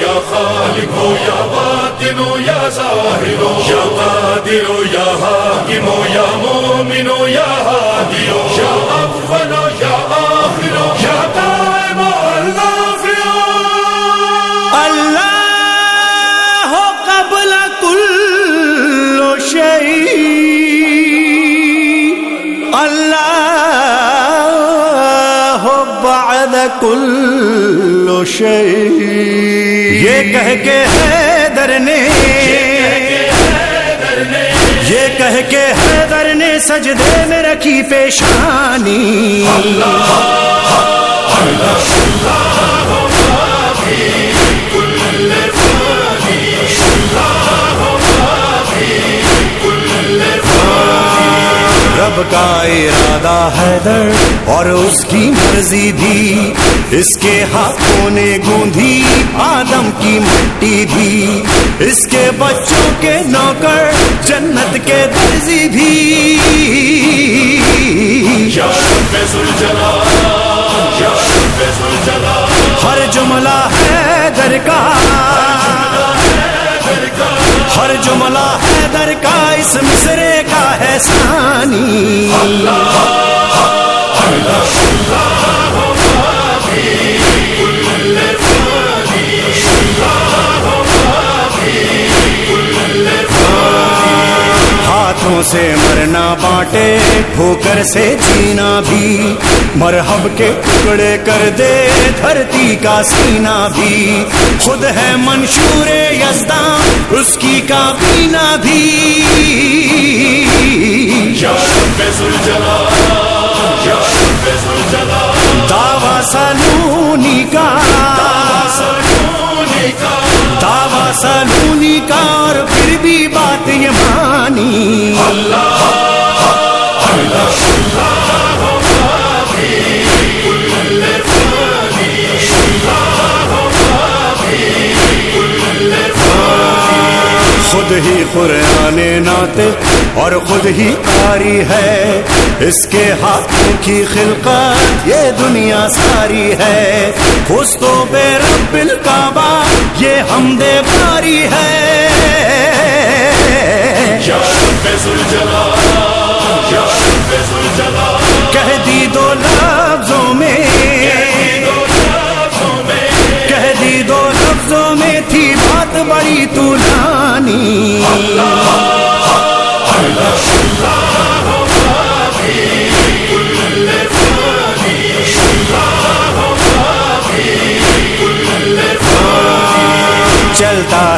یا خالقو یا باطنو یا ظاہرو یا قادرو یا حاکمو یا مومنو یا حادیو یا اولو یا آخرو یا دائم اللہ فیو اللہ قبل کل شیء اللہ بعد کل شیء یہ کہہ کے حیدر نے یہ کہہ کے حیدر نے سجدے میں رکھی پیشانی۔ اللہ اللہ اللہ رب کا ارادہ حیدر اور اس کی مرضی بھی۔ اس کے ہاتھوں نے گوندھی، آدم کی مٹی بھی۔ اس کے بچوں کے نوکر، جنت کے درزی بھی۔ یا رب ہر جملہ حیدر کا۔ ہر جملہ حیدر کا اس مصرے کا ہے سانی ہاتھوں سے مرنا بانٹے ٹھوکر سے جینا بھی مرحب کے ٹکڑے کر دے، دھرتی کا سینہ بھی۔ خود ہے منشور یزدان اس کی کابینہ بھی۔ دعوی سلونی کا۔ دعوی سلونی کا اور پھر بھی بات یہ مانی۔ ہی قرآن ناتے اور خود ہی قاری ہے۔ اس کے ہاتھوں کی خلقت یہ دنیا ساری ہے۔ اس تو بے رب الکعبہ یہ ہم دے باری ہے۔ یا رب ذوالجلال یا رب ذوالجلال کہہ دی دو لفظوں میں، کہہ دی دو لفظوں میں تھی بات بڑی طولانی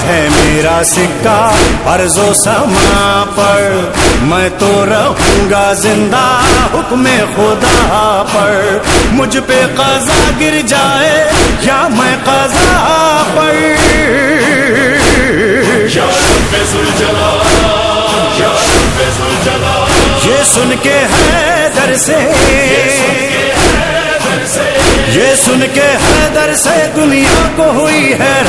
ہے میرا سکہ؟ ارض و سما پر میں تو رہوں گا زندہ، حکم خدا پر۔ مجھ پہ قضا گر جائے یا میں قضا پر؟ یہ سن کے حیدر سے، یہ سن کے حیدر سے دنیا کو ہوئی حیرانی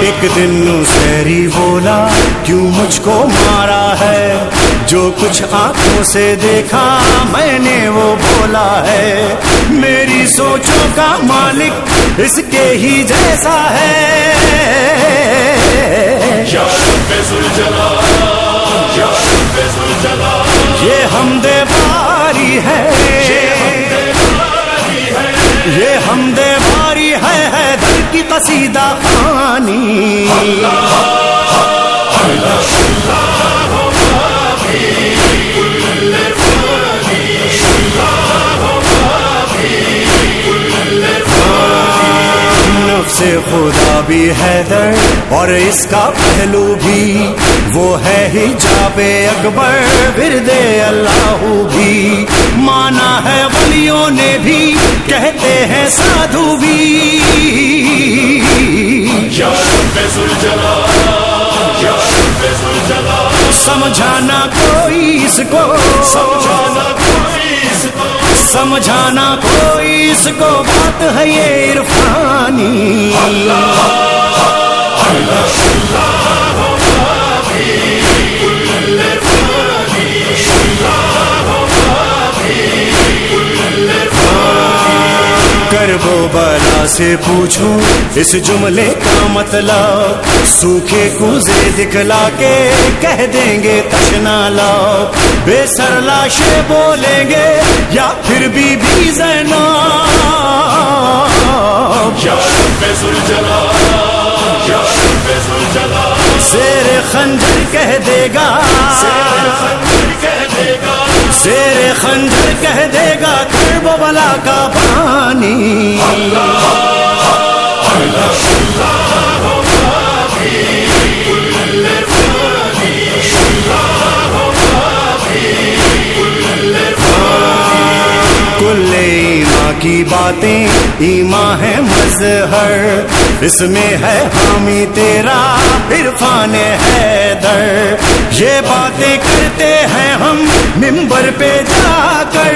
ایک دن سیری بولا کیوں مجھ کو مارا ہے؟ جو کچھ آنکھوں سے دیکھا میں نے وہ بولا ہے۔ میری سوچوں کا مالک اس کے ہی جیسا ہے۔ یہ ہم دے باری ہے۔ یہ ہم دے باری ہے حیدر کی قصیدہ خانی نفس خدا بھی حیدر اور اس کا پہلو بھی وہ ہے ہی جاب اکبر ورد اللہ بھی۔ مانا ہے ولیوں نے بھی، کہتے ہیں سادھو بھی۔ یا یا سمجھانا کوئی اس کو۔ سمجھانا کوئی سمجھانا کوئی اس کو بات ہے یہ عرفانی۔ کربو بلا سے پوچھوں اس جملے کا مطلب سوکھے کوزے دکھلا کے کہہ دیں گے تشنا لاؤ بے سر لاشے بولیں گے یا پھر بی بی زینا زیر خنجر کہہ دے گا خنجر کہہ دے گا کرب بلا کا پانی کل ایماں کی باتیں، ایماں ہے مظہر۔ اس میں ہے حامی تیرا، عرفان یہ باتیں کرتے ہیں ہم ممبر پہ جا کر۔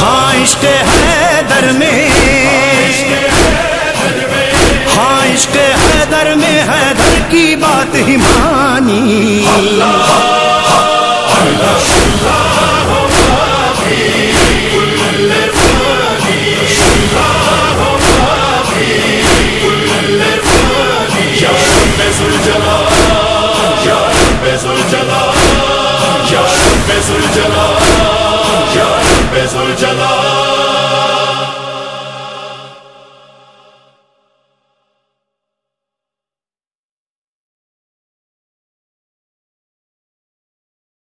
ہاں عشق ہے در میں۔ ہاں عشق میں ہے در کی بات ہی مانی۔ ذوالجلال